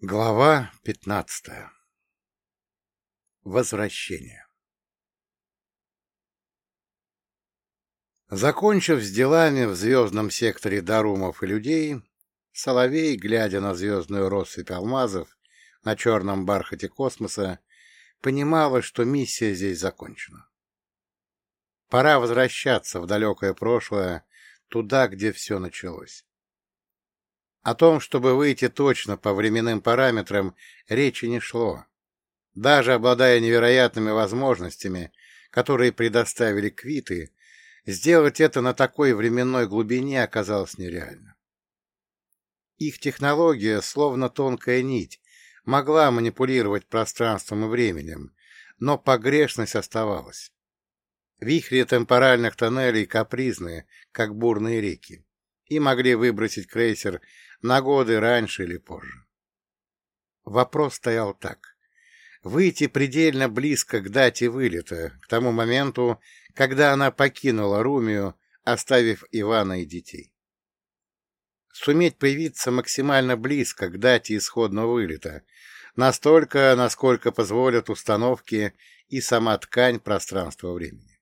Глава пятнадцатая. Возвращение. Закончив с делами в звездном секторе Дарумов и людей, Соловей, глядя на звездную россыпь алмазов на черном бархате космоса, понимала, что миссия здесь закончена. Пора возвращаться в далекое прошлое, туда, где все началось. О том, чтобы выйти точно по временным параметрам, речи не шло. Даже обладая невероятными возможностями, которые предоставили квиты, сделать это на такой временной глубине оказалось нереально. Их технология, словно тонкая нить, могла манипулировать пространством и временем, но погрешность оставалась. Вихри темпоральных тоннелей капризные, как бурные реки, и могли выбросить крейсер на годы раньше или позже. Вопрос стоял так. Выйти предельно близко к дате вылета, к тому моменту, когда она покинула Румию, оставив Ивана и детей. Суметь появиться максимально близко к дате исходного вылета, настолько, насколько позволят установки и сама ткань пространства-времени.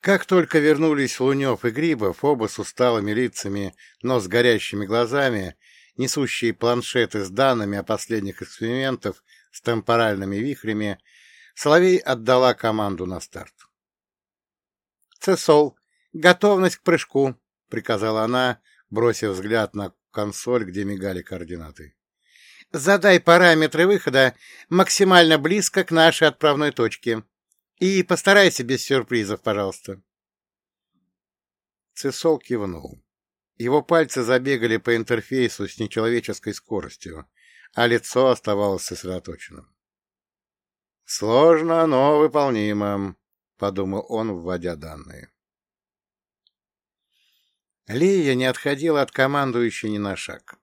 Как только вернулись Лунев и Грибов, оба с усталыми лицами, но с горящими глазами, несущие планшеты с данными о последних экспериментах с темпоральными вихрями, Соловей отдала команду на старт. «Цесол, готовность к прыжку», — приказала она, бросив взгляд на консоль, где мигали координаты. «Задай параметры выхода максимально близко к нашей отправной точке», и постарайся без сюрпризов, пожалуйста. Цесол кивнул. Его пальцы забегали по интерфейсу с нечеловеческой скоростью, а лицо оставалось сосредоточенным. «Сложно, но выполнимо», — подумал он, вводя данные. Лея не отходила от командующей ни на шаг.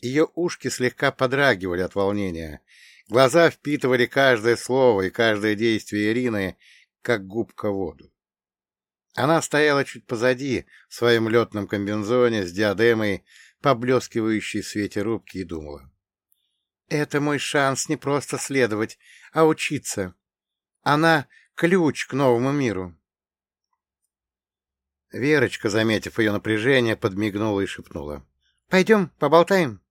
Ее ушки слегка подрагивали от волнения, Глаза впитывали каждое слово и каждое действие Ирины, как губка воду. Она стояла чуть позади, в своем летном комбинзоне с диадемой, поблескивающей в свете рубки, и думала. «Это мой шанс не просто следовать, а учиться. Она — ключ к новому миру». Верочка, заметив ее напряжение, подмигнула и шепнула. «Пойдем, поболтаем»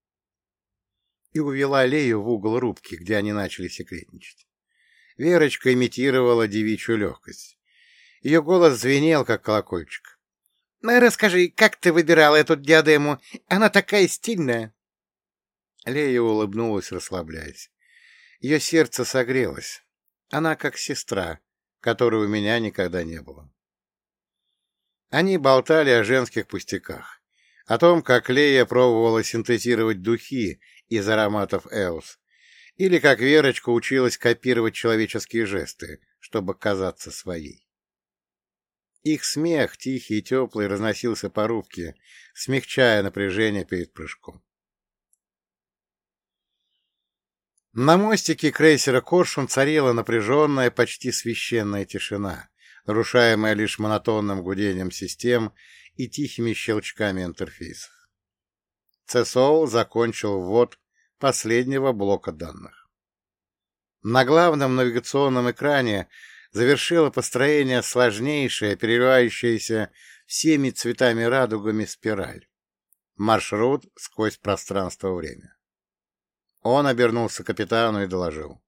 и увела Лею в угол рубки, где они начали секретничать. Верочка имитировала девичью легкость. Ее голос звенел, как колокольчик. «Ну, — Расскажи, как ты выбирала эту диадему? Она такая стильная. Лея улыбнулась, расслабляясь. Ее сердце согрелось. Она как сестра, которой у меня никогда не было. Они болтали о женских пустяках, о том, как Лея пробовала синтезировать духи из ароматов Эус, или как Верочка училась копировать человеческие жесты, чтобы казаться своей. Их смех, тихий и теплый, разносился по рубке, смягчая напряжение перед прыжком. На мостике крейсера «Коршун» царила напряженная, почти священная тишина, нарушаемая лишь монотонным гудением систем и тихими щелчками интерфейсов. ЦСО закончил ввод последнего блока данных. На главном навигационном экране завершила построение сложнейшая, переливающаяся всеми цветами радугами спираль. Маршрут сквозь пространство-время. Он обернулся к капитану и доложил.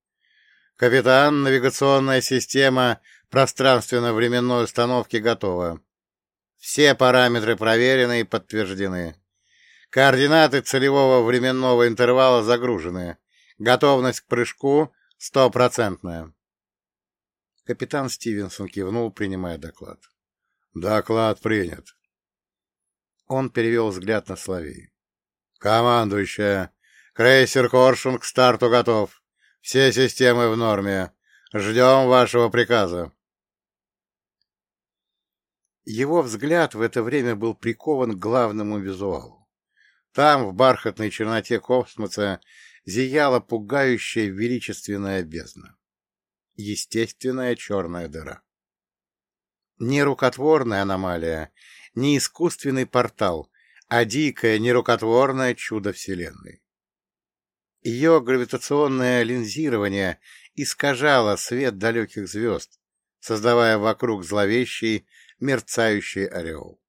«Капитан, навигационная система пространственно-временной установки готова. Все параметры проверены и подтверждены. Координаты целевого временного интервала загружены. Готовность к прыжку стопроцентная. Капитан Стивенсон кивнул, принимая доклад. Доклад принят. Он перевел взгляд на Славей. Командующая, крейсер Коршун к старту готов. Все системы в норме. Ждем вашего приказа. Его взгляд в это время был прикован к главному визуалу. Там, в бархатной черноте космоса, зияла пугающая величественная бездна. Естественная черная дыра. Не рукотворная аномалия, не искусственный портал, а дикое, нерукотворное чудо Вселенной. Ее гравитационное линзирование искажало свет далеких звезд, создавая вокруг зловещий, мерцающий ореол.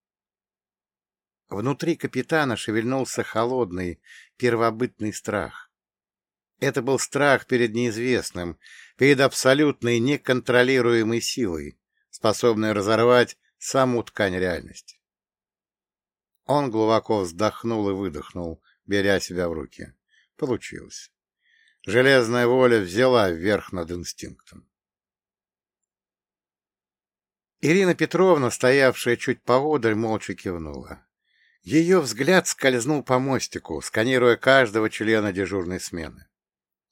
Внутри капитана шевельнулся холодный, первобытный страх. Это был страх перед неизвестным, перед абсолютной неконтролируемой силой, способной разорвать саму ткань реальности. Он глубоко вздохнул и выдохнул, беря себя в руки. Получилось. Железная воля взяла верх над инстинктом. Ирина Петровна, стоявшая чуть поодаль, молча кивнула. Ее взгляд скользнул по мостику, сканируя каждого члена дежурной смены.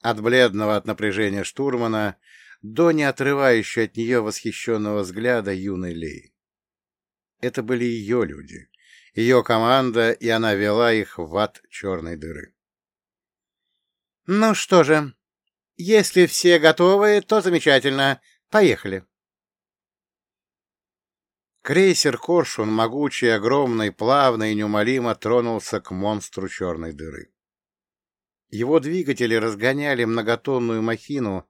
От бледного от напряжения штурмана до не отрывающей от нее восхищенного взгляда юной Леи. Это были ее люди, ее команда, и она вела их в ад черной дыры. «Ну что же, если все готовы, то замечательно. Поехали!» Крейсер «Коршун», могучий, огромный, плавно и неумолимо тронулся к монстру черной дыры. Его двигатели разгоняли многотонную махину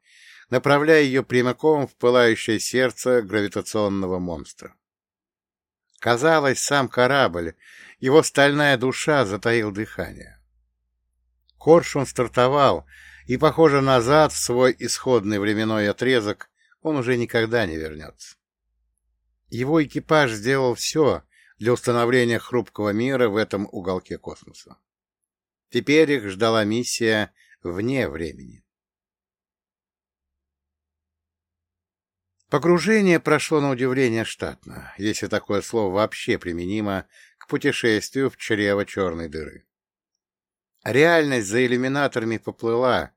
направляя ее прямиком в пылающее сердце гравитационного монстра. Казалось, сам корабль, его стальная душа затаил дыхание. Коршун стартовал, и, похоже, назад в свой исходный временной отрезок он уже никогда не вернется. Его экипаж сделал все для установления хрупкого мира в этом уголке космоса. Теперь их ждала миссия вне времени. Погружение прошло на удивление штатно, если такое слово вообще применимо к путешествию в чрево черной дыры. Реальность за иллюминаторами поплыла,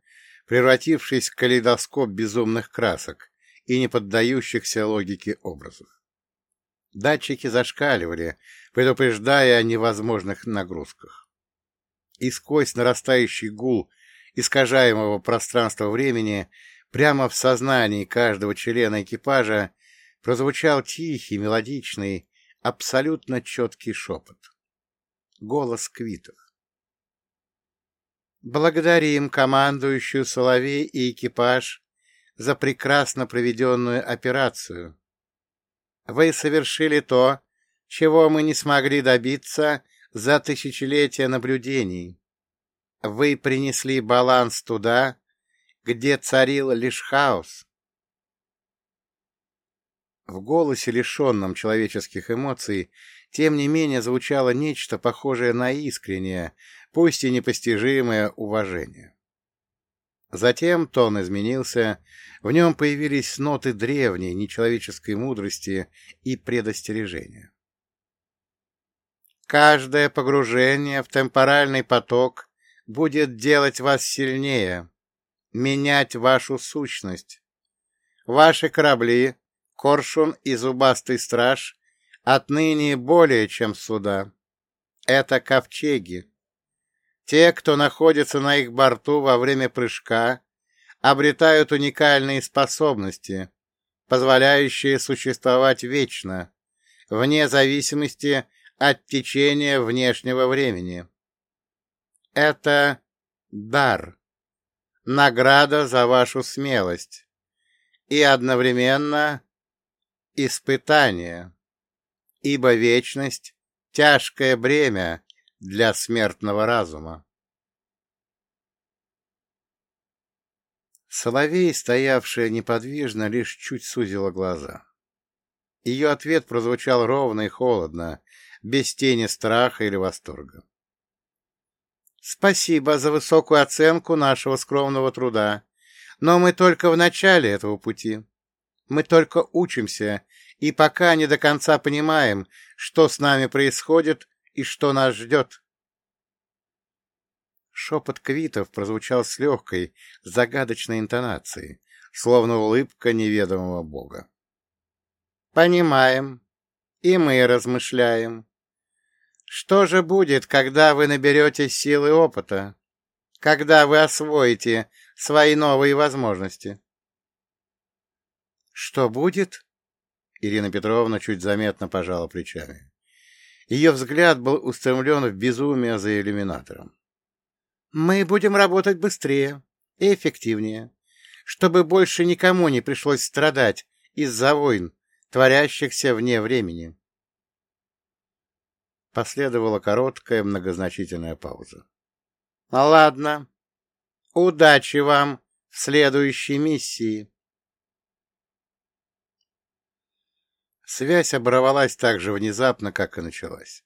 превратившись в калейдоскоп безумных красок и не поддающихся логике образов. Датчики зашкаливали, предупреждая о невозможных нагрузках. И сквозь нарастающий гул искажаемого пространства-времени Прямо в сознании каждого члена экипажа прозвучал тихий, мелодичный, абсолютно четкий шепот. Голос Квитов. Благодарим командующую Соловей и экипаж за прекрасно проведенную операцию. Вы совершили то, чего мы не смогли добиться за тысячелетия наблюдений. Вы принесли баланс туда, где царил лишь хаос. В голосе, лишенном человеческих эмоций, тем не менее звучало нечто похожее на искреннее, пусть и непостижимое уважение. Затем тон изменился, в нем появились ноты древней, нечеловеческой мудрости и предостережения. Каждое погружение в темпоральный поток будет делать вас сильнее, менять вашу сущность. Ваши корабли, Коршун и Зубастый Страж, отныне более чем суда. Это ковчеги. Те, кто находится на их борту во время прыжка, обретают уникальные способности, позволяющие существовать вечно, вне зависимости от течения внешнего времени. Это дар награда за вашу смелость и одновременно испытание, ибо вечность — тяжкое бремя для смертного разума. Соловей, стоявшая неподвижно, лишь чуть сузила глаза. Ее ответ прозвучал ровно и холодно, без тени страха или восторга. Спасибо за высокую оценку нашего скромного труда. Но мы только в начале этого пути. Мы только учимся и пока не до конца понимаем, что с нами происходит и что нас ждет. Шепот квитов прозвучал с легкой, загадочной интонацией, словно улыбка неведомого бога. «Понимаем, и мы размышляем. Что же будет, когда вы наберете силы опыта? Когда вы освоите свои новые возможности? Что будет? Ирина Петровна чуть заметно пожала плечами. Ее взгляд был устремлен в безумие за иллюминатором. «Мы будем работать быстрее и эффективнее, чтобы больше никому не пришлось страдать из-за войн, творящихся вне времени». Последовала короткая многозначительная пауза. «Ладно. Удачи вам в следующей миссии». Связь оборвалась так же внезапно, как и началась.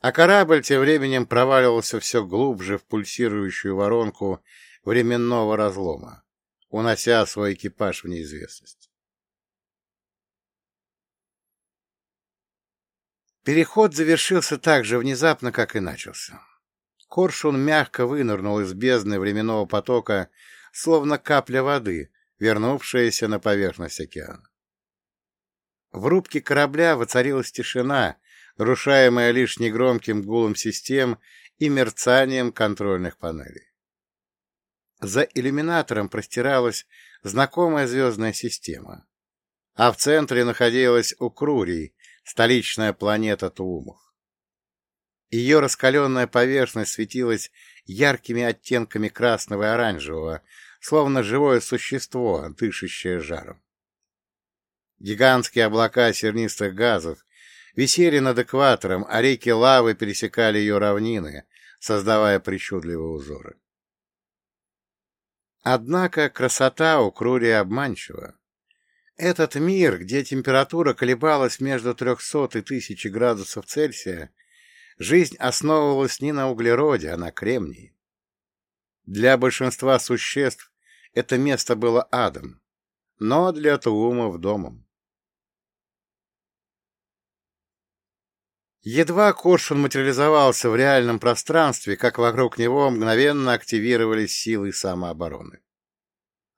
А корабль тем временем проваливался все глубже в пульсирующую воронку временного разлома, унося свой экипаж в неизвестность. Переход завершился так же внезапно, как и начался. Коршун мягко вынырнул из бездны временного потока, словно капля воды, вернувшаяся на поверхность океана. В рубке корабля воцарилась тишина, нарушаемая лишь негромким гулом систем и мерцанием контрольных панелей. За иллюминатором простиралась знакомая звездная система, а в центре находилась Укрурий, столичная планета Туумов. Ее раскаленная поверхность светилась яркими оттенками красного и оранжевого, словно живое существо, дышащее жаром. Гигантские облака сернистых газов висели над экватором, а реки лавы пересекали ее равнины, создавая причудливые узоры. Однако красота у Крури обманчива. Этот мир, где температура колебалась между 300 и 1000 градусов Цельсия, жизнь основывалась не на углероде, а на кремнии. Для большинства существ это место было адом, но для Туумов — домом. Едва Коршун материализовался в реальном пространстве, как вокруг него мгновенно активировались силы самообороны.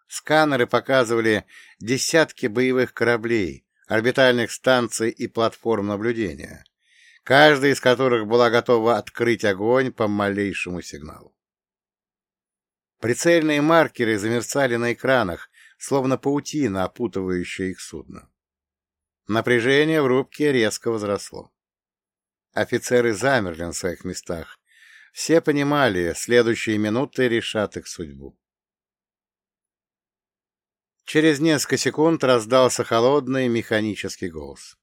Сканеры показывали десятки боевых кораблей, орбитальных станций и платформ наблюдения, каждая из которых была готова открыть огонь по малейшему сигналу. Прицельные маркеры замерцали на экранах, словно паутина, опутывающая их судно. Напряжение в рубке резко возросло. Офицеры замерли на своих местах. Все понимали, следующие минуты решат их судьбу. Через несколько секунд раздался холодный механический голос.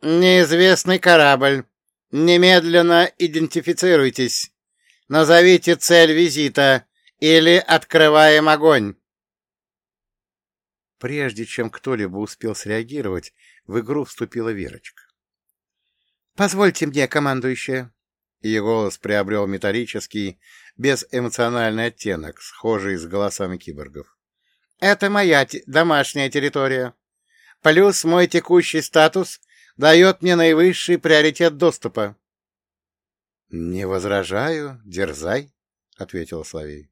«Неизвестный корабль. Немедленно идентифицируйтесь. Назовите цель визита или открываем огонь». Прежде чем кто-либо успел среагировать, в игру вступила Верочка. «Позвольте мне, командующая». Ее голос приобрел металлический, безэмоциональный оттенок, схожий с голосами киборгов. «Это моя домашняя территория. Плюс мой текущий статус дает мне наивысший приоритет доступа». «Не возражаю, дерзай», — ответил Славей.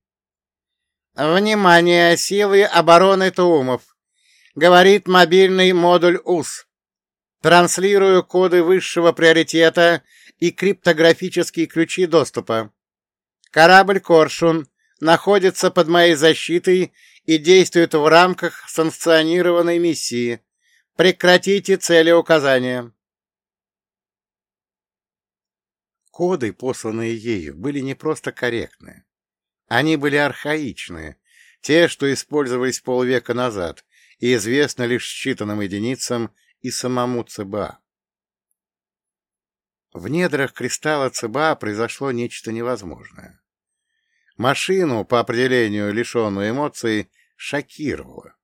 «Внимание! Силы обороны Туумов!» — говорит мобильный модуль УС. Транслирую коды высшего приоритета и криптографические ключи доступа. Корабль «Коршун» находится под моей защитой и действует в рамках санкционированной миссии. Прекратите целеуказания. Коды, посланные ею, были не просто корректные. Они были архаичные, те, что использовались полвека назад, и известны лишь считанным единицам и самому ЦБА. В недрах кристалла ЦБА произошло нечто невозможное. Машину, по определению лишенную эмоций, шокировало.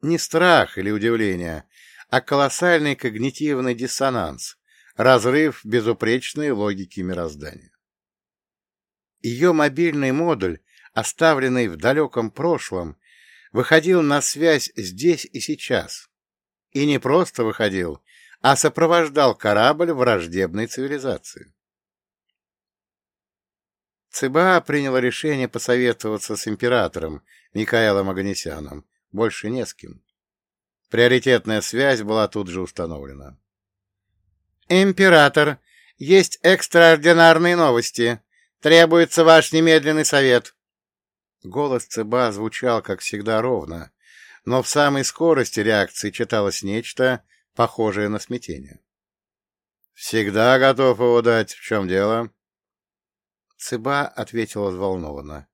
Не страх или удивление, а колоссальный когнитивный диссонанс, разрыв безупречной логики мироздания. Ее мобильный модуль, оставленный в далеком прошлом, выходил на связь здесь и сейчас, и не просто выходил, а сопровождал корабль враждебной цивилизации. ЦБА приняла решение посоветоваться с императором Михаилом Аганесяном, больше не с кем. Приоритетная связь была тут же установлена. «Император, есть экстраординарные новости. Требуется ваш немедленный совет». Голос ЦБА звучал, как всегда, ровно, но в самой скорости реакции читалось нечто, похожее на смятение. Всегда готов его дать. В чем дело? Цыба ответила взволнованно.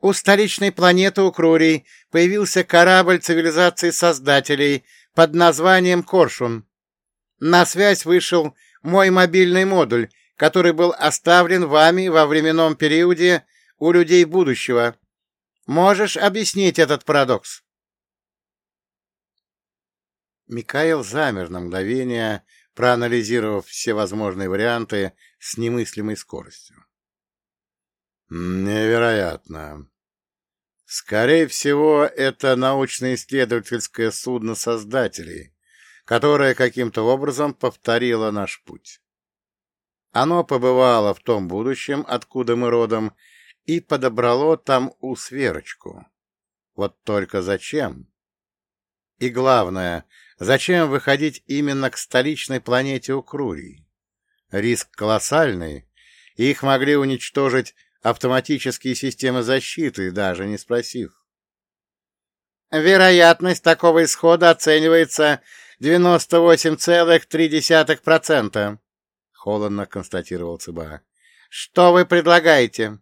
У столичной планеты Укрурий появился корабль цивилизации Создателей под названием Коршун. На связь вышел мой мобильный модуль, который был оставлен вами во временном периоде у людей будущего. Можешь объяснить этот парадокс? Микаэл замер на мгновение, проанализировав все возможные варианты с немыслимой скоростью. Невероятно. Скорее всего, это научно-исследовательское судно создателей, которое каким-то образом повторило наш путь. Оно побывало в том будущем, откуда мы родом, и подобрало там усверочку. Вот только зачем? И главное, зачем выходить именно к столичной планете Укрурий? Риск колоссальный, их могли уничтожить автоматические системы защиты, даже не спросив. Вероятность такого исхода оценивается 98,3%, — холодно констатировал ЦБА. — Что вы предлагаете?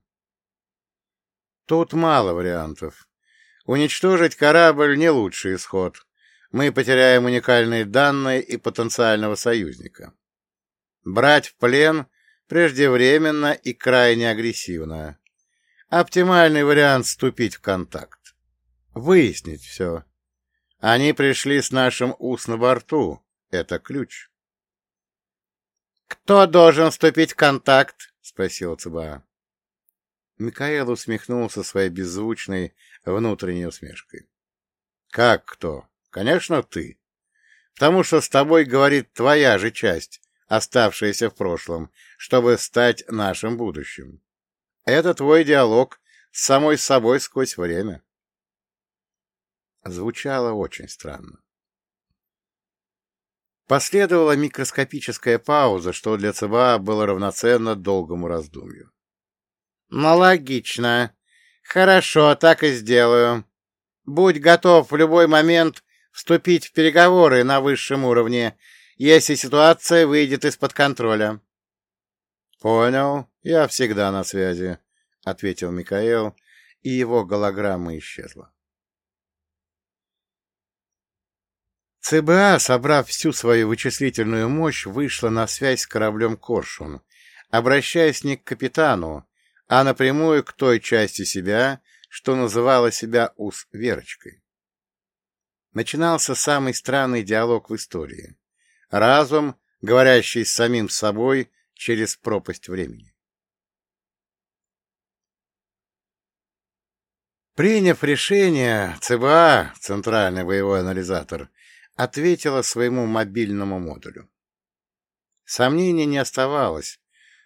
Тут мало вариантов. Уничтожить корабль — не лучший исход. Мы потеряем уникальные данные и потенциального союзника. Брать в плен преждевременно и крайне агрессивно. Оптимальный вариант — вступить в контакт. Выяснить все. Они пришли с нашим ус на борту. Это ключ. «Кто должен вступить в контакт?» — спросил ЦБА. Микаэл усмехнулся своей беззвучной внутренней усмешкой. «Как кто? Конечно, ты. Потому что с тобой говорит твоя же часть, оставшаяся в прошлом, чтобы стать нашим будущим. Это твой диалог с самой собой сквозь время. Звучало очень странно. Последовала микроскопическая пауза, что для ЦБА было равноценно долгому раздумью. «Ну, логично. Хорошо, так и сделаю. Будь готов в любой момент вступить в переговоры на высшем уровне если ситуация выйдет из-под контроля. — Понял, я всегда на связи, — ответил Микаэл, и его голограмма исчезла. ЦБА, собрав всю свою вычислительную мощь, вышла на связь с кораблем «Коршун», обращаясь не к капитану, а напрямую к той части себя, что называла себя Ус-Верочкой. Начинался самый странный диалог в истории разум, говорящий с самим собой через пропасть времени. Приняв решение, ЦБА, Центральный боевой анализатор, ответила своему мобильному модулю. Сомнений не оставалось.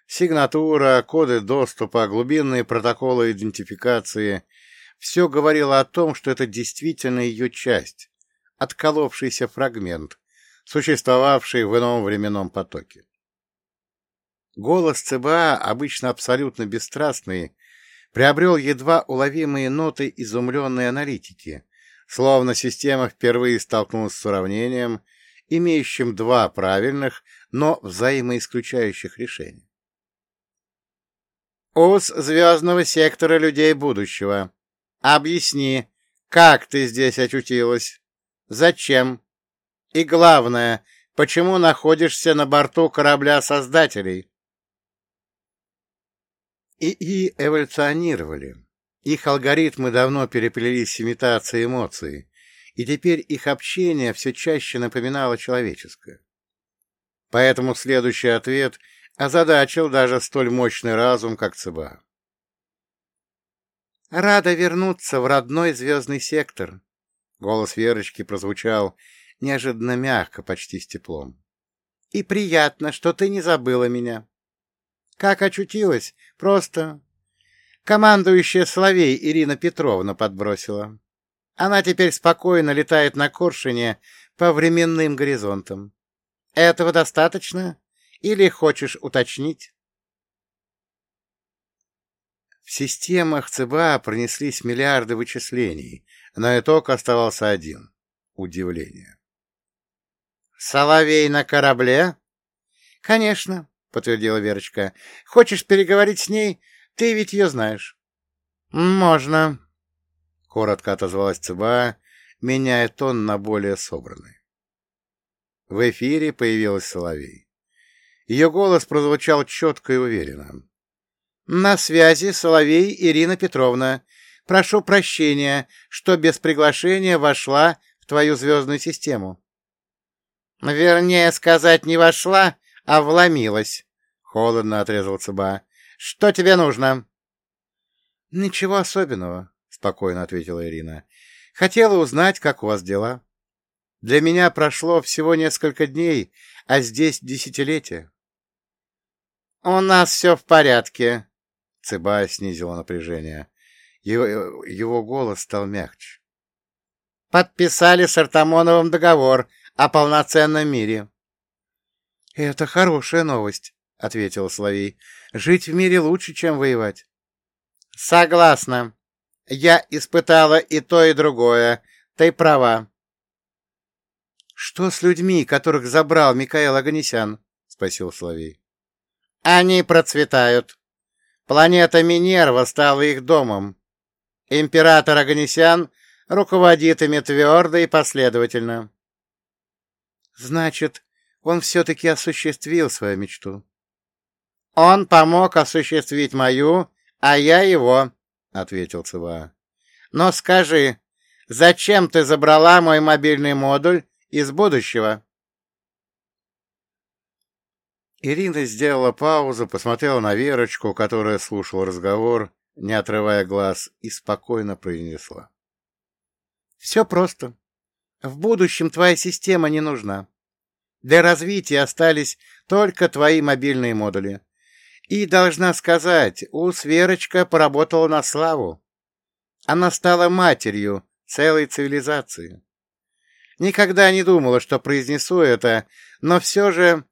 Сигнатура, коды доступа, глубинные протоколы идентификации — все говорило о том, что это действительно ее часть, отколовшийся фрагмент, существовавший в ином временном потоке. Голос ЦБА, обычно абсолютно бесстрастный, приобрел едва уловимые ноты изумленной аналитики, словно система впервые столкнулась с уравнением, имеющим два правильных, но взаимоисключающих решения. «Ус звездного сектора людей будущего. Объясни, как ты здесь очутилась? Зачем? И главное, почему находишься на борту корабля Создателей? ИИ эволюционировали. Их алгоритмы давно переплелись с имитацией эмоций, и теперь их общение все чаще напоминало человеческое. Поэтому следующий ответ озадачил даже столь мощный разум, как ЦБА. «Рада вернуться в родной звездный сектор», — голос Верочки прозвучал неожиданно мягко, почти с теплом. — И приятно, что ты не забыла меня. Как очутилась? Просто... Командующая Соловей Ирина Петровна подбросила. Она теперь спокойно летает на Коршине по временным горизонтам. Этого достаточно? Или хочешь уточнить? В системах ЦБА пронеслись миллиарды вычислений, но итог оставался один — удивление. Соловей на корабле? Конечно, — подтвердила Верочка. — Хочешь переговорить с ней? Ты ведь ее знаешь. — Можно, — коротко отозвалась ЦБА, меняя тон на более собранный. В эфире появилась Соловей. Ее голос прозвучал четко и уверенно. — На связи Соловей Ирина Петровна. Прошу прощения, что без приглашения вошла в твою звездную систему. — Вернее сказать, не вошла, а вломилась, — холодно отрезал Цыба. — Что тебе нужно? — Ничего особенного, — спокойно ответила Ирина. — Хотела узнать, как у вас дела. Для меня прошло всего несколько дней, а здесь десятилетия. «У нас все в порядке», — Цыба снизила напряжение. Его, его голос стал мягче. «Подписали с Артамоновым договор о полноценном мире». «Это хорошая новость», — ответил Соловей. «Жить в мире лучше, чем воевать». «Согласна. Я испытала и то, и другое. Ты права». «Что с людьми, которых забрал Микаэл Аганесян?» — спросил Соловей. Они процветают. Планета Минерва стала их домом. Император Аганесян руководит ими твердо и последовательно. Значит, он все-таки осуществил свою мечту. Он помог осуществить мою, а я его, — ответил ЦВА. Но скажи, зачем ты забрала мой мобильный модуль из будущего? Ирина сделала паузу, посмотрела на Верочку, которая слушала разговор, не отрывая глаз, и спокойно произнесла. — Все просто. В будущем твоя система не нужна. Для развития остались только твои мобильные модули. И, должна сказать, Ус Верочка поработала на славу. Она стала матерью целой цивилизации. Никогда не думала, что произнесу это, но все же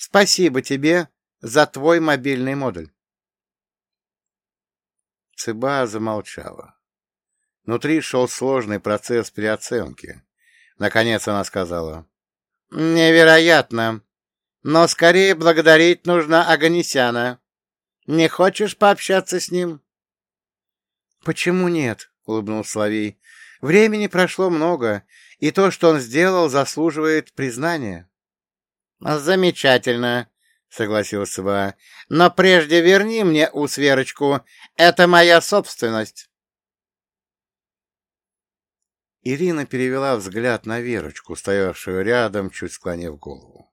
Спасибо тебе за твой мобильный модуль. Цыба замолчала. Внутри шел сложный процесс переоценки. Наконец она сказала. — Невероятно. Но скорее благодарить нужно Аганесяна. Не хочешь пообщаться с ним? — Почему нет? — улыбнулся Соловей. — Времени прошло много, и то, что он сделал, заслуживает признания. «Замечательно», — согласился Ба. «Но прежде верни мне усверочку. Это моя собственность». Ирина перевела взгляд на Верочку, стоявшую рядом, чуть склонив голову.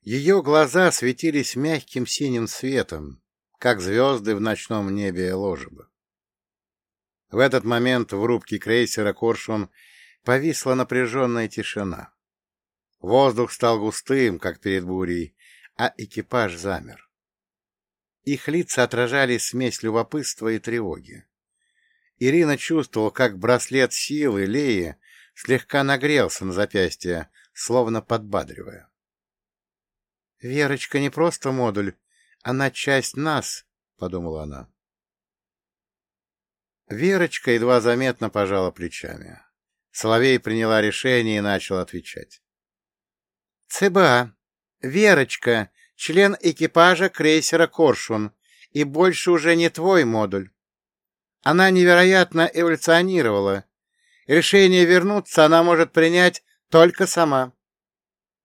Ее глаза светились мягким синим светом, как звезды в ночном небе ложеба. В этот момент в рубке крейсера «Коршун» повисла напряженная тишина. Воздух стал густым, как перед бурей, а экипаж замер. Их лица отражали смесь любопытства и тревоги. Ирина чувствовала, как браслет силы Леи слегка нагрелся на запястье, словно подбадривая. «Верочка не просто модуль, она часть нас», — подумала она. Верочка едва заметно пожала плечами. Соловей приняла решение и начал отвечать. ЦБА. Верочка, член экипажа крейсера «Коршун», и больше уже не твой модуль. Она невероятно эволюционировала. Решение вернуться она может принять только сама.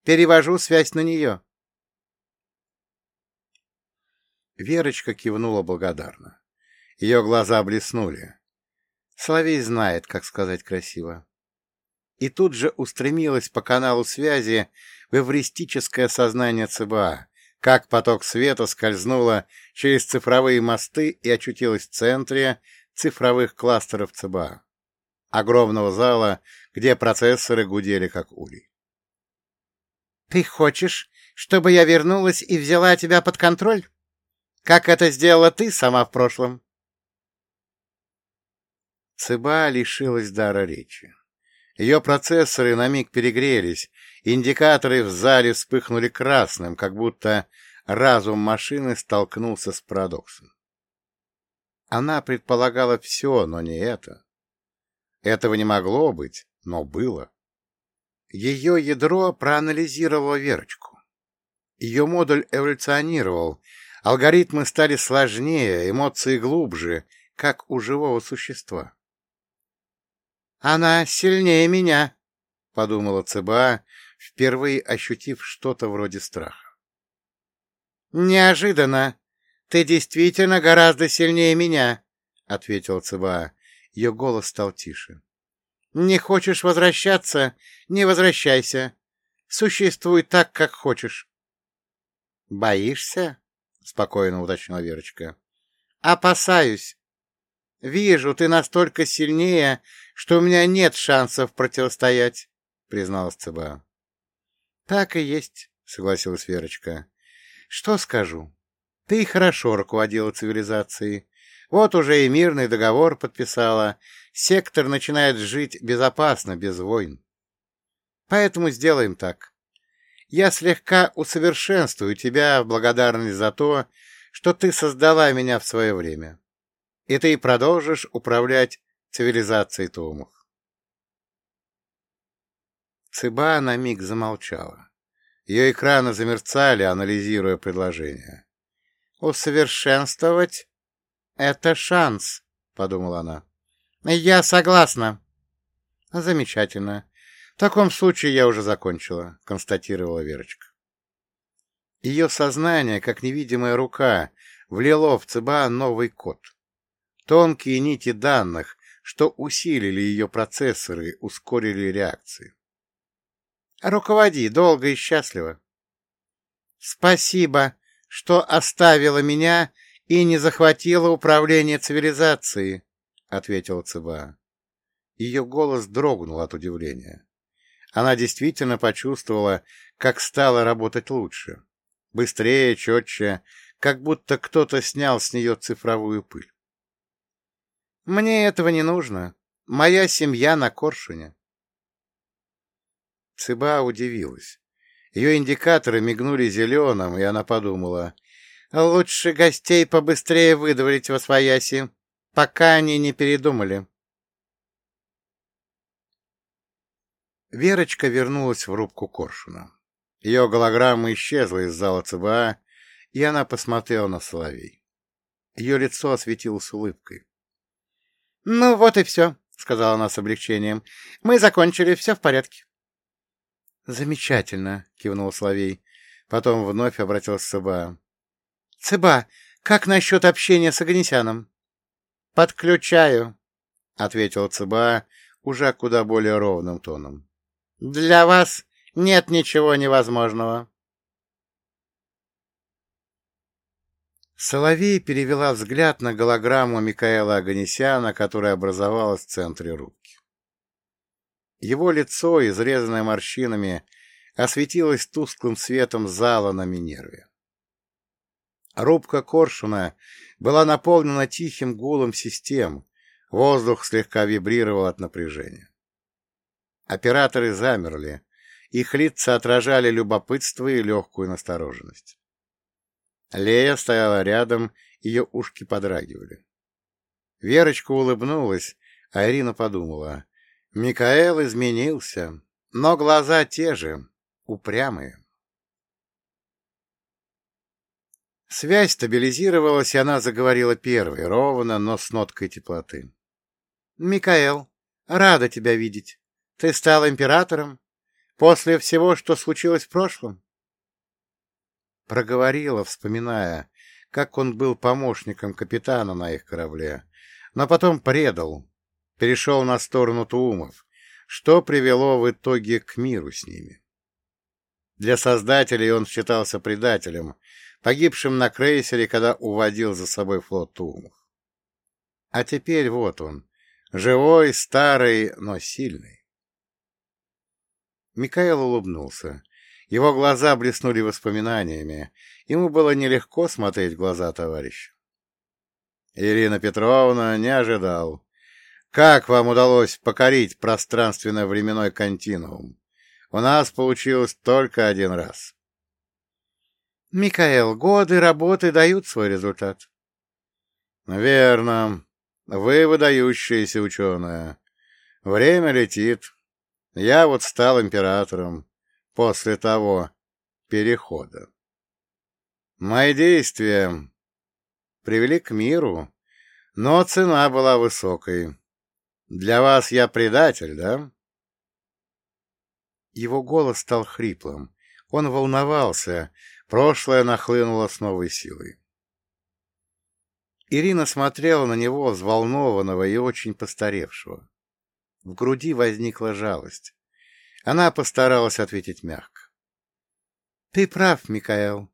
Перевожу связь на нее. Верочка кивнула благодарно. Ее глаза блеснули. Соловей знает, как сказать красиво. И тут же устремилась по каналу связи, в эвристическое сознание ЦБА, как поток света скользнуло через цифровые мосты и очутилось в центре цифровых кластеров ЦБА, огромного зала, где процессоры гудели как улей. «Ты хочешь, чтобы я вернулась и взяла тебя под контроль? Как это сделала ты сама в прошлом?» Цыба лишилась дара речи. Ее процессоры на миг перегрелись, Индикаторы в зале вспыхнули красным, как будто разум машины столкнулся с парадоксом. Она предполагала все, но не это. Этого не могло быть, но было. Ее ядро проанализировало Верочку. Ее модуль эволюционировал, алгоритмы стали сложнее, эмоции глубже, как у живого существа. «Она сильнее меня», — подумала ЦБА, впервые ощутив что-то вроде страха. «Неожиданно. Ты действительно гораздо сильнее меня», — ответил ЦБА. Ее голос стал тише. «Не хочешь возвращаться? Не возвращайся. Существуй так, как хочешь». «Боишься?» — спокойно уточнила Верочка. «Опасаюсь. Вижу, ты настолько сильнее, что у меня нет шансов противостоять», — призналась ЦБА. «Так и есть», — согласилась Верочка. «Что скажу? Ты хорошо руководила цивилизацией. Вот уже и мирный договор подписала. Сектор начинает жить безопасно, без войн. Поэтому сделаем так. Я слегка усовершенствую тебя в благодарность за то, что ты создала меня в свое время. И ты продолжишь управлять цивилизацией Тумов. Цыба на миг замолчала. Ее экраны замерцали, анализируя предложение. «Усовершенствовать — это шанс», — подумала она. «Я согласна». «Замечательно. В таком случае я уже закончила», — констатировала Верочка. Ее сознание, как невидимая рука, влило в ЦБА новый код. Тонкие нити данных, что усилили ее процессоры, ускорили реакции. Руководи долго и счастливо. Спасибо, что оставила меня и не захватила управление цивилизацией, — ответила Цыба. Ее голос дрогнул от удивления. Она действительно почувствовала, как стало работать лучше. Быстрее, четче, как будто кто-то снял с нее цифровую пыль. «Мне этого не нужно. Моя семья на Коршуне». Цыба удивилась. Ее индикаторы мигнули зеленым, и она подумала, «Лучше гостей побыстрее выдворить во свояси, пока они не передумали». Верочка вернулась в рубку Коршуна. Ее голограмма исчезла из зала ЦБА, и она посмотрела на Соловей. Ее лицо осветилось улыбкой. — Ну вот и все, — сказала она с облегчением. — Мы закончили, все в порядке. «Замечательно», — кивнул Соловей. Потом вновь обратился к Цыба. «Цыба, как насчет общения с Агнесяном?» «Подключаю», — ответил Цыба уже куда более ровным тоном. «Для вас нет ничего невозможного». Соловей перевела взгляд на голограмму Микаэла Аганесяна, которая образовалась в центре рубки. Его лицо, изрезанное морщинами, осветилось тусклым светом зала на Минерве. Рубка Коршуна была наполнена тихим гулом систем, воздух слегка вибрировал от напряжения. Операторы замерли, их лица отражали любопытство и легкую настороженность. Лея стояла рядом, ее ушки подрагивали. Верочка улыбнулась, а Ирина подумала, Микаэл изменился, но глаза те же, упрямые. Связь стабилизировалась, и она заговорила первой, ровно, но с ноткой теплоты. — Микаэл, рада тебя видеть. Ты стал императором после всего, что случилось в прошлом? Проговорила, вспоминая, как он был помощником капитана на их корабле, но потом предал, перешел на сторону Туумов, что привело в итоге к миру с ними. Для создателей он считался предателем, погибшим на крейсере, когда уводил за собой флот Туумов. А теперь вот он, живой, старый, но сильный. Микаэл улыбнулся. Его глаза блеснули воспоминаниями. Ему было нелегко смотреть в глаза товарища. Ирина Петровна не ожидал. Как вам удалось покорить пространственно-временной континуум? У нас получилось только один раз. Микаэл, годы работы дают свой результат. Верно. Вы выдающаяся ученая. Время летит. Я вот стал императором после того перехода. Мои действия привели к миру, но цена была высокой. Для вас я предатель, да? Его голос стал хриплым. Он волновался. Прошлое нахлынуло с новой силой. Ирина смотрела на него, взволнованного и очень постаревшего. В груди возникла жалость. Она постаралась ответить мягко. — Ты прав, Микаэл.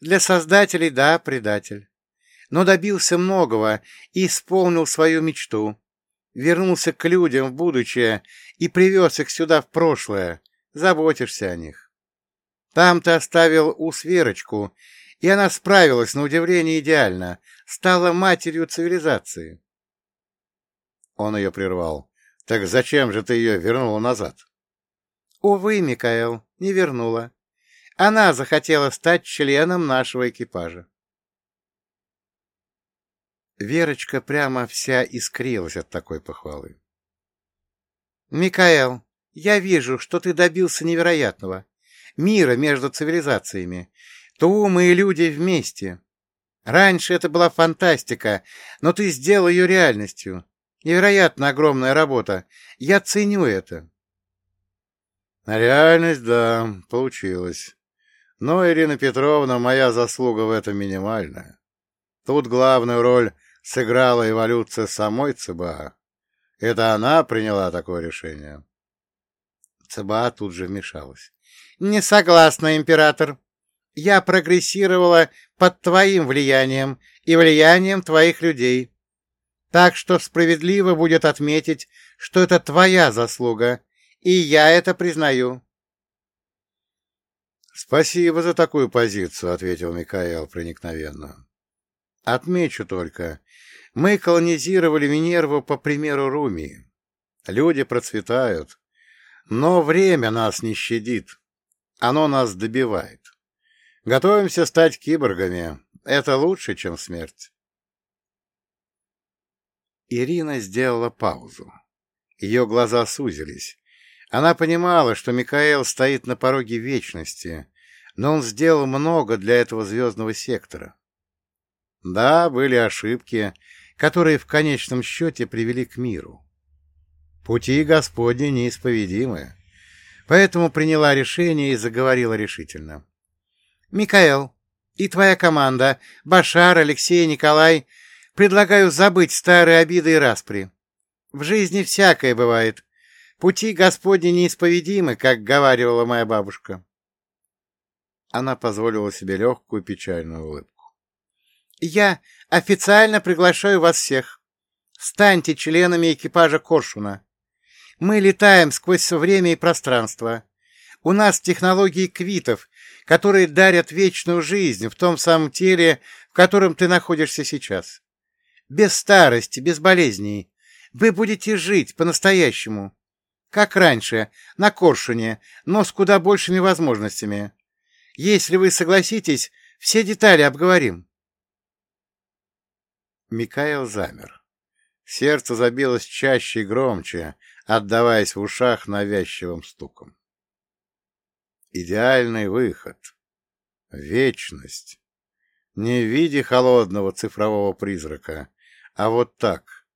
Для создателей, да, предатель. Но добился многого и исполнил свою мечту. Вернулся к людям в будущее и привез их сюда в прошлое. Заботишься о них. Там ты оставил у Сверочку, и она справилась, на удивление, идеально. Стала матерью цивилизации. Он ее прервал. — Так зачем же ты ее вернула назад? — Увы, Микаэл, не вернула. Она захотела стать членом нашего экипажа. Верочка прямо вся искрилась от такой похвалы. — Микаэл, я вижу, что ты добился невероятного. Мира между цивилизациями. То мы и люди вместе. Раньше это была фантастика, но ты сделал ее реальностью. Невероятно огромная работа. Я ценю это. Реальность, да, получилось. Но, Ирина Петровна, моя заслуга в этом минимальная. Тут главную роль сыграла эволюция самой ЦБА. Это она приняла такое решение. ЦБА тут же вмешалась. — Не согласна, император. Я прогрессировала под твоим влиянием и влиянием твоих людей. Так что справедливо будет отметить, что это твоя заслуга, и я это признаю. «Спасибо за такую позицию», — ответил Микаэл проникновенно. «Отмечу только, мы колонизировали Минерву по примеру Румии. Люди процветают, но время нас не щадит. Оно нас добивает. Готовимся стать киборгами. Это лучше, чем смерть». Ирина сделала паузу. Ее глаза сузились. Она понимала, что Микаэл стоит на пороге вечности, но он сделал много для этого звездного сектора. Да, были ошибки, которые в конечном счете привели к миру. Пути Господни неисповедимы, поэтому приняла решение и заговорила решительно. — Микаэл, и твоя команда, Башар, Алексей, Николай, предлагаю забыть старые обиды и распри. В жизни всякое бывает, Пути Господни неисповедимы, как говаривала моя бабушка. Она позволила себе легкую печальную улыбку. «Я официально приглашаю вас всех. Станьте членами экипажа Коршуна. Мы летаем сквозь время и пространство. У нас технологии квитов, которые дарят вечную жизнь в том самом теле, в котором ты находишься сейчас. Без старости, без болезней. Вы будете жить по-настоящему. Как раньше, на Коршуне, но с куда большими возможностями. Если вы согласитесь, все детали обговорим. Микаэл замер. Сердце забилось чаще и громче, отдаваясь в ушах навязчивым стуком. Идеальный выход. Вечность. Не в виде холодного цифрового призрака, а вот так.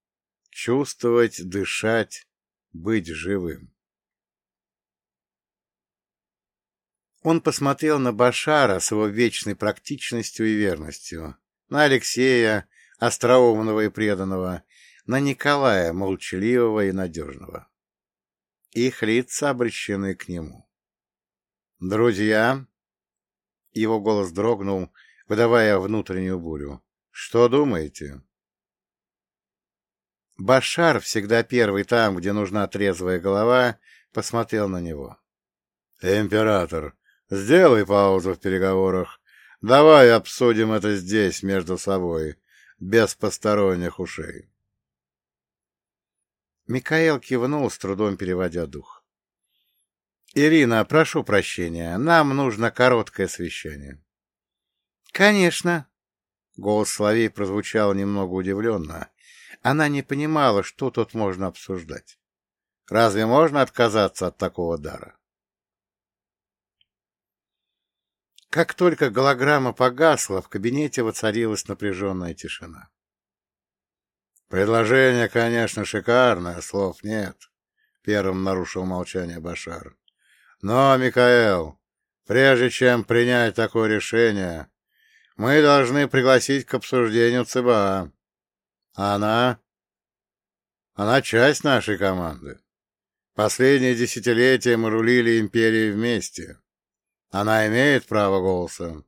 Чувствовать, дышать, быть живым. Он посмотрел на Башара с его вечной практичностью и верностью, на Алексея, остроумного и преданного, на Николая, молчаливого и надежного. Их лица обращены к нему. «Друзья!» Его голос дрогнул, выдавая внутреннюю бурю. «Что думаете?» Башар, всегда первый там, где нужна трезвая голова, посмотрел на него. — Император, сделай паузу в переговорах. Давай обсудим это здесь, между собой, без посторонних ушей. Микаэл кивнул, с трудом переводя дух. — Ирина, прошу прощения, нам нужно короткое совещание. — Конечно. Голос Соловей прозвучал немного удивленно, она не понимала, что тут можно обсуждать. Разве можно отказаться от такого дара? Как только голограмма погасла, в кабинете воцарилась напряженная тишина. «Предложение, конечно, шикарное, слов нет», — первым нарушил молчание Башар. «Но, Микаэл, прежде чем принять такое решение, мы должны пригласить к обсуждению ЦБА. Она... Она часть нашей команды. Последние десятилетия мы рулили империей вместе. Она имеет право голоса.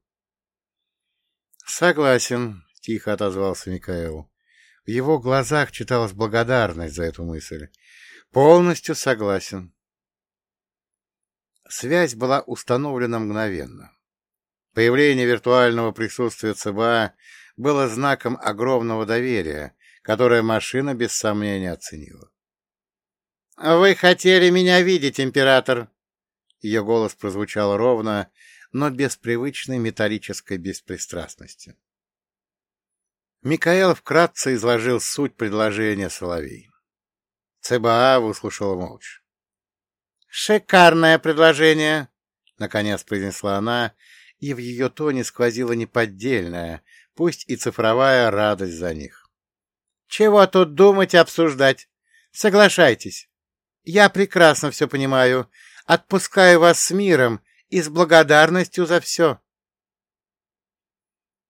Согласен, тихо отозвался Микаэл. В его глазах читалась благодарность за эту мысль. Полностью согласен. Связь была установлена мгновенно. Появление виртуального присутствия ЦБА было знаком огромного доверия, которое машина без сомнения оценила. «Вы хотели меня видеть, император!» Ее голос прозвучал ровно, но без привычной металлической беспристрастности. Микаэл вкратце изложил суть предложения Соловей. ЦБА выслушала молча. «Шикарное предложение!» — наконец произнесла она, и в ее тоне сквозила неподдельная, пусть и цифровая радость за них. «Чего тут думать и обсуждать? Соглашайтесь!» Я прекрасно все понимаю. Отпускаю вас с миром и с благодарностью за все.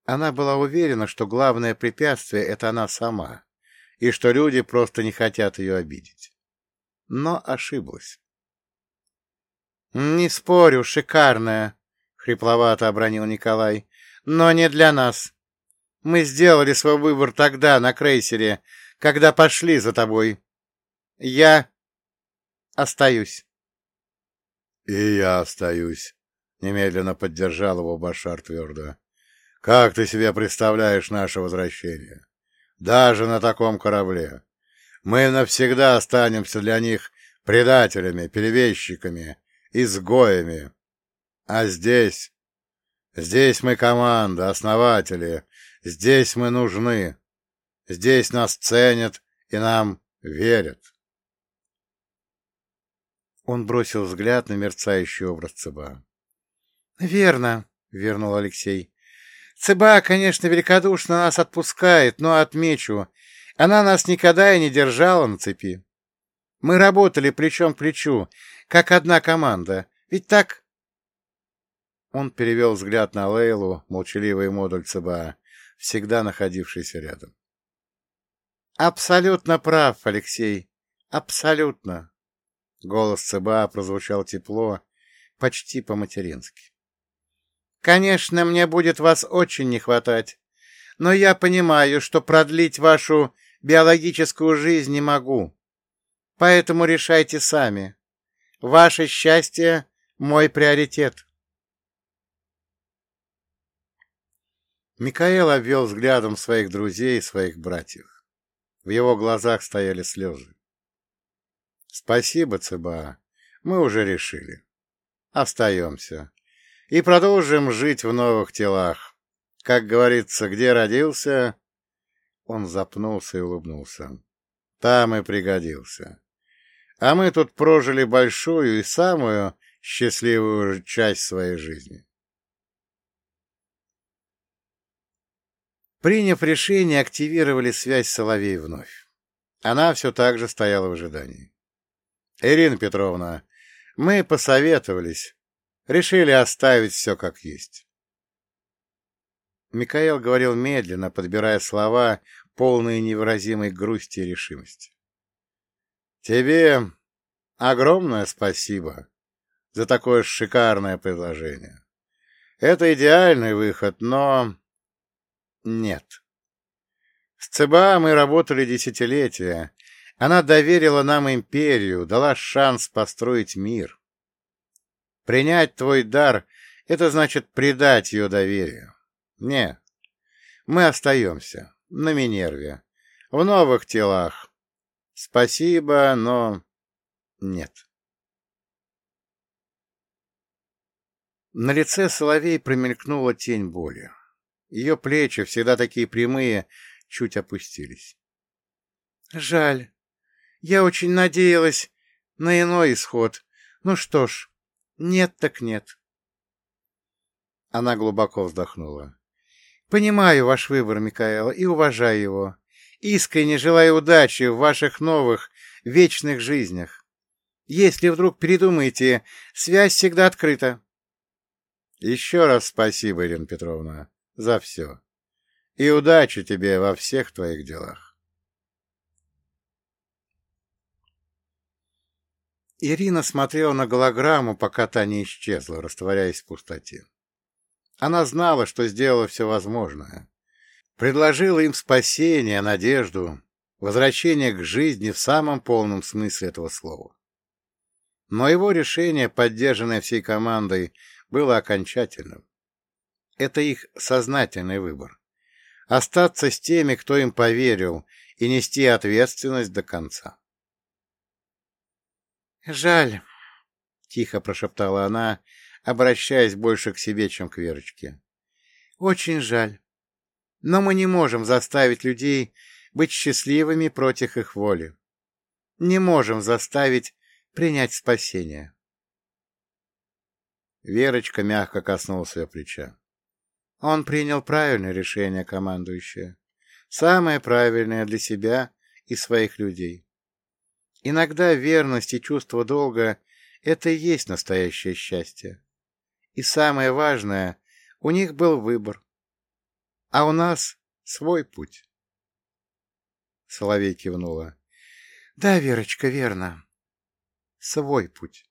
Она была уверена, что главное препятствие — это она сама, и что люди просто не хотят ее обидеть. Но ошиблась. — Не спорю, шикарная, — хрипловато обронил Николай, — но не для нас. Мы сделали свой выбор тогда, на крейсере, когда пошли за тобой. Я Остаюсь. — И я остаюсь, — немедленно поддержал его Башар твердо. — Как ты себе представляешь наше возвращение? Даже на таком корабле. Мы навсегда останемся для них предателями, перевещиками, изгоями. А здесь... Здесь мы команда, основатели. Здесь мы нужны. Здесь нас ценят и нам верят. Он бросил взгляд на мерцающий образ ЦБА. — Верно, — вернул Алексей. — ЦБА, конечно, великодушно нас отпускает, но отмечу, она нас никогда и не держала на цепи. Мы работали плечом к плечу, как одна команда. Ведь так? Он перевел взгляд на Лейлу, молчаливый модуль ЦБА, всегда находившийся рядом. — Абсолютно прав, Алексей. Абсолютно. Голос ЦБА прозвучал тепло, почти по-матерински. «Конечно, мне будет вас очень не хватать, но я понимаю, что продлить вашу биологическую жизнь не могу. Поэтому решайте сами. Ваше счастье — мой приоритет». Микаэл обвел взглядом своих друзей и своих братьев. В его глазах стояли слезы. Спасибо, ЦБА. Мы уже решили. Остаемся. И продолжим жить в новых телах. Как говорится, где родился... Он запнулся и улыбнулся. Там и пригодился. А мы тут прожили большую и самую счастливую часть своей жизни. Приняв решение, активировали связь Соловей вновь. Она все так же стояла в ожидании. Ирина Петровна, мы посоветовались, решили оставить все как есть. Микаэл говорил медленно, подбирая слова, полные невыразимой грусти и решимости. Тебе огромное спасибо за такое шикарное предложение. Это идеальный выход, но... Нет. С ЦБА мы работали десятилетия, она доверила нам империю, дала шанс построить мир. Принять твой дар — это значит предать ее доверию. Не, мы остаемся на Минерве, в новых телах. Спасибо, но нет. На лице Соловей промелькнула тень боли. Ее плечи, всегда такие прямые, чуть опустились. — Жаль, я очень надеялась на иной исход. Ну что ж, нет так нет. Она глубоко вздохнула. «Понимаю ваш выбор, Микаэл, и уважаю его. Искренне желаю удачи в ваших новых, вечных жизнях. Если вдруг передумаете, связь всегда открыта». «Еще раз спасибо, Ирина Петровна, за все. И удачи тебе во всех твоих делах». Ирина смотрела на голограмму, пока та не исчезла, растворяясь в пустоте. Она знала, что сделала все возможное. Предложила им спасение, надежду, возвращение к жизни в самом полном смысле этого слова. Но его решение, поддержанное всей командой, было окончательным. Это их сознательный выбор. Остаться с теми, кто им поверил, и нести ответственность до конца. «Жаль», — тихо прошептала она, обращаясь больше к себе, чем к Верочке. «Очень жаль. Но мы не можем заставить людей быть счастливыми против их воли. Не можем заставить принять спасение». Верочка мягко коснулась ее плеча. Он принял правильное решение, командующее. Самое правильное для себя и своих людей. Иногда верность и чувство долга — это и есть настоящее счастье. И самое важное, у них был выбор. А у нас свой путь. Соловей кивнула. — Да, Верочка, верно. Свой путь.